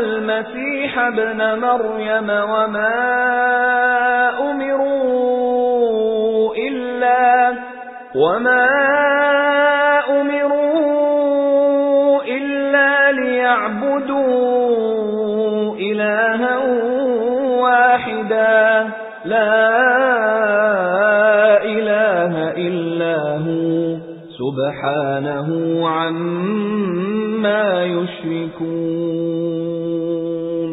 اللَّهِ وَالْمَسِيحَ ابْنَ مَرْيَمَ وَمَا أُمِرُوا إِلَّا وَمَا أُمِرُوا إِلَّا لِيَعْبُدُوا إِلَٰهًا وَاحِدًا. لَا إِلَٰهَ إِلَّا هُوَ. سُبْحَانَهُ عَمَّا يُشْرِكُونَ.